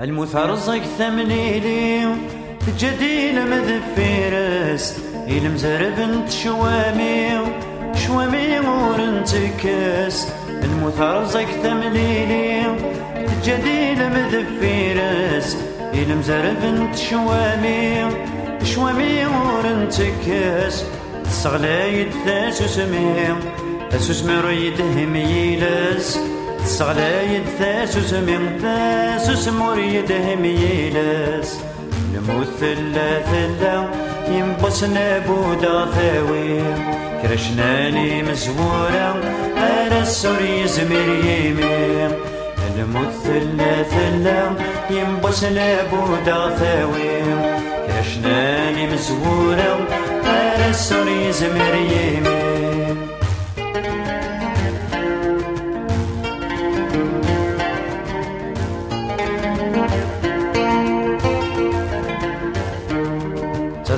المثرزق ثمنيلي جديل مذفيرس المزرب شوامي شوامي ورنتكس المثرزق ثمليلي جديل مذفيرس المزرب شوامي شوامي ورنتكس الصغلايد ثاس سمي ثاس ريد هميلس الصغلايد ثاس سمي ثاس مريد هميلس نموت ثلا ثلا ينبسنا بودا ثاوي كرشناني مزورة أنا السوري زمير يمين. نموت ثلا ثلا ينبسنا بودا ثاوي كرشناني مزورة أنا السوري زمير يمين.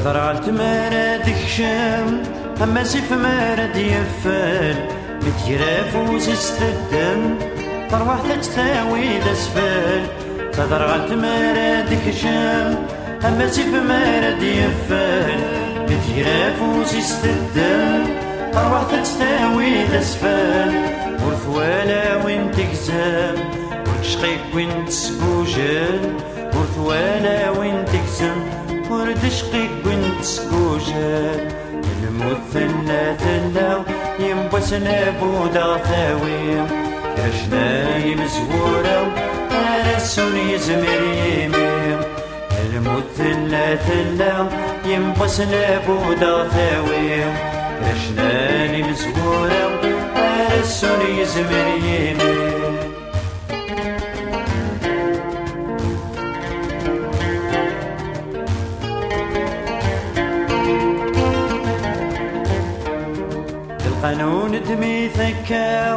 تضرع التمارة دكشم أما سيف مارد يفل متجراف وزيست الدم تروح تجتاوي دسفل تضرع التمارة دكشم أما سيف مارد يفل متجراف وزيست الدم تروح تجتاوي دسفل ورثوالا وين تكزم ورشقيك وين تسقوجل ورثوالا وين تكزم ورد بنت سكوجات الموت ثلا ثلا ينبسنا بودا ثاوي. كرشنا يمزورة رسول يزمر الموت ثلا ثلا ينبسنا بودا ثاوي. كرشنا يمزورة رسول يزمر يمير قانون دمي ثكا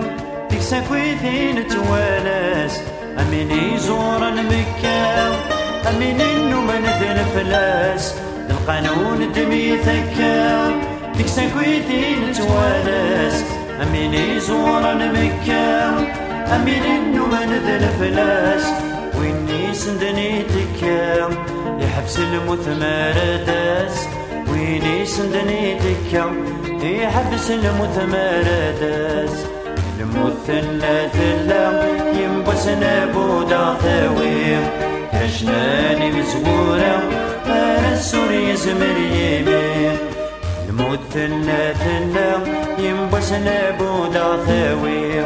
ديك ساكويثين توالس. أمين يزور المكا أمين إنو من فلاس القانون دمي ثكا ديك ساكويثين توالس. أمين يزور المكا أمين إنو من فلاس ويني سندني تكا يحبس المثمر داس. سندني تكا يحبس المتمردس. الموت ثلا ثلا ينبسنا بودا ثاوي كشناني مزورة السور يزمر يمين الموت ثلا ينبسنا بودا ثاوي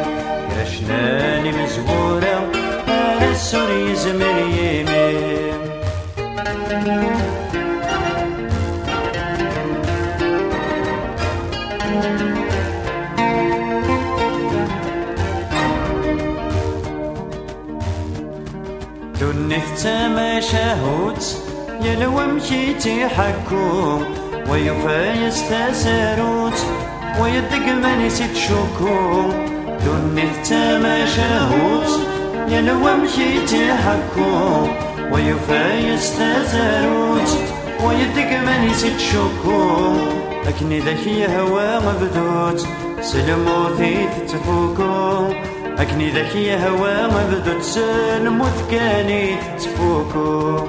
كشناني مزورة السور يزمر يمين دنيت ما شهوت يلو مشيتي حكو ويفا يستسروت ويدق من يسيت شكو دنيت ما شهوت يلو مشيتي حكو ويفا يستسروت ويدق من يسيت شكو أكني ذكي هوا مبدوت سلموثي تتفوكو أكني ذكي هوا مبدوت سلموت كاني تتفوكو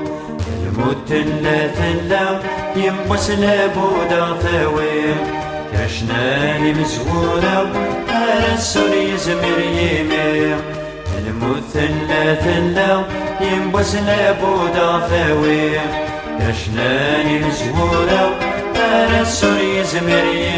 الموت لا ثلا يمبس لابودا ثاوي كرشناني مزورة السوري زمر يمي. الموت لا ثلا يمبس لابودا ثاوي كرشناني مزورة السوري زمر يمي